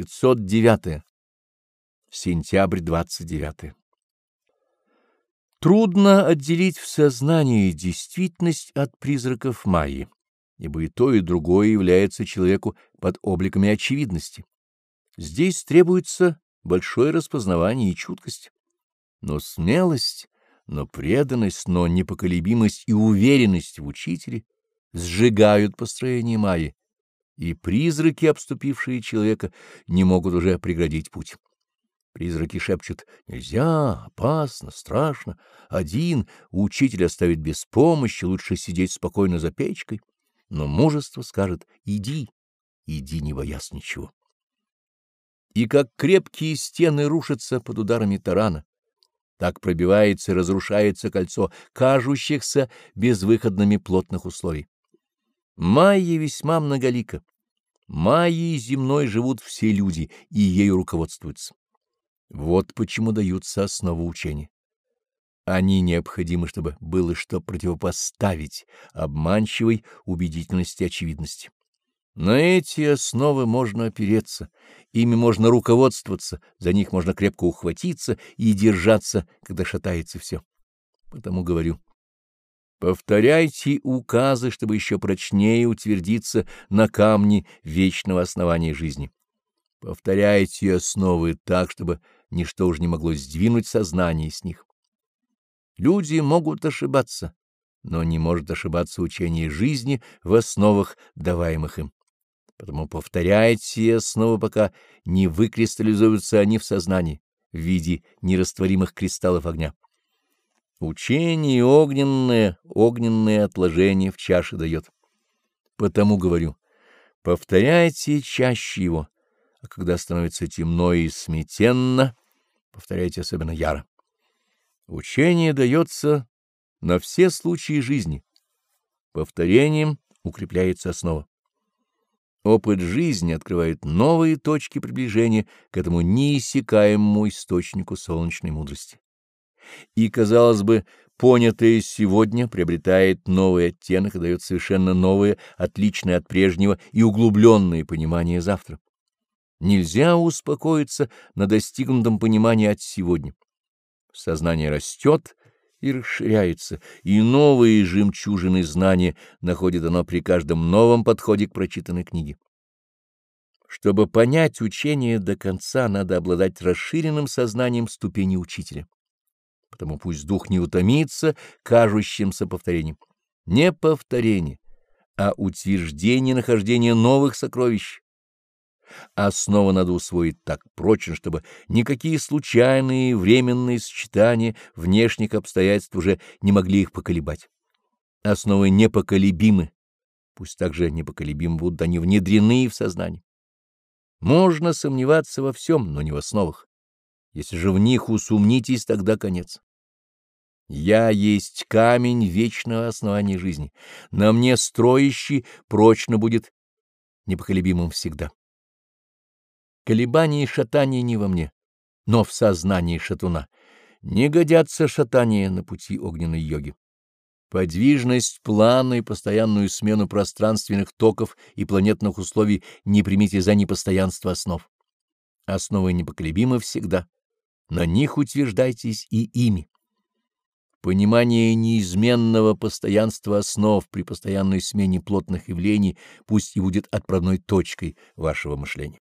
509. Сентябрь 29. Трудно отделить в сознании действительность от призраков Майи, ибо и то, и другое является человеку под обликами очевидности. Здесь требуется большое распознавание и чуткость. Но смелость, но преданность, но непоколебимость и уверенность в учителе сжигают построение Майи, и призраки, обступившие человека, не могут уже преградить путь. Призраки шепчут «Нельзя, опасно, страшно, один, учитель оставить без помощи, лучше сидеть спокойно за печкой». Но мужество скажет «Иди, иди, не боясь ничего». И как крепкие стены рушатся под ударами тарана, так пробивается и разрушается кольцо кажущихся безвыходными плотных условий. Майя весьма многолика. Майей земной живут все люди и ею руководствуются. Вот почему даются основы учения. Они необходимы, чтобы было что противопоставить обманчивой убедительности очевидности. На эти основы можно опереться, ими можно руководствоваться, за них можно крепко ухватиться и держаться, когда шатается все. Потому говорю, повторяйте указы, чтобы еще прочнее утвердиться на камне вечного основания жизни. Повторяйте основы так, чтобы ничто уж не могло сдвинуть сознание с них. Люди могут ошибаться, но не может ошибаться учение жизни в основах, даваемых им. Потому повторяйте основы, пока не выкристаллизуются они в сознании в виде нерастворимых кристаллов огня. Учение огненное, огненное отложение в чаше дает. Потому говорю, повторяйте чаще его, а когда становится темно и сметенно, повторяйте особенно яро. Учение дается на все случаи жизни. Повторением укрепляется основа. Опыт жизни открывает новые точки приближения к этому неиссякаемому источнику солнечной мудрости. И, казалось бы, понятое сегодня приобретает новый оттенок и дает совершенно новое, отличное от прежнего и углубленное понимание завтра. Нельзя успокоиться на достигнутом понимании от сегодня. Сознание растет и расширяется, и новые жемчужины знания находит оно при каждом новом подходе к прочитанной книге. Чтобы понять учение до конца, надо обладать расширенным сознанием ступени учителя. Потому пусть дух не утомится кажущимся повторением. Не повторение, а утверждение нахождения новых сокровищ Основу надо усвоить так прочно, чтобы никакие случайные временные сочетания внешних обстоятельств уже не могли их поколебать. Основы непоколебимы, пусть также непоколебимы будут они внедрены в сознание. Можно сомневаться во всем, но не в основах. Если же в них усумнитесь, тогда конец. Я есть камень вечного основания жизни. На мне строящий прочно будет непоколебимым всегда. Колебания и шатания не во мне, но в сознании шатуна. Не годятся шатания на пути огненной йоги. Подвижность плана и постоянную смену пространственных токов и планетных условий не примите за непостоянство основ. Основы непоколебимы всегда. На них утверждайтесь и ими. Понимание неизменного постоянства основ при постоянной смене плотных явлений пусть и будет отправной точкой вашего мышления.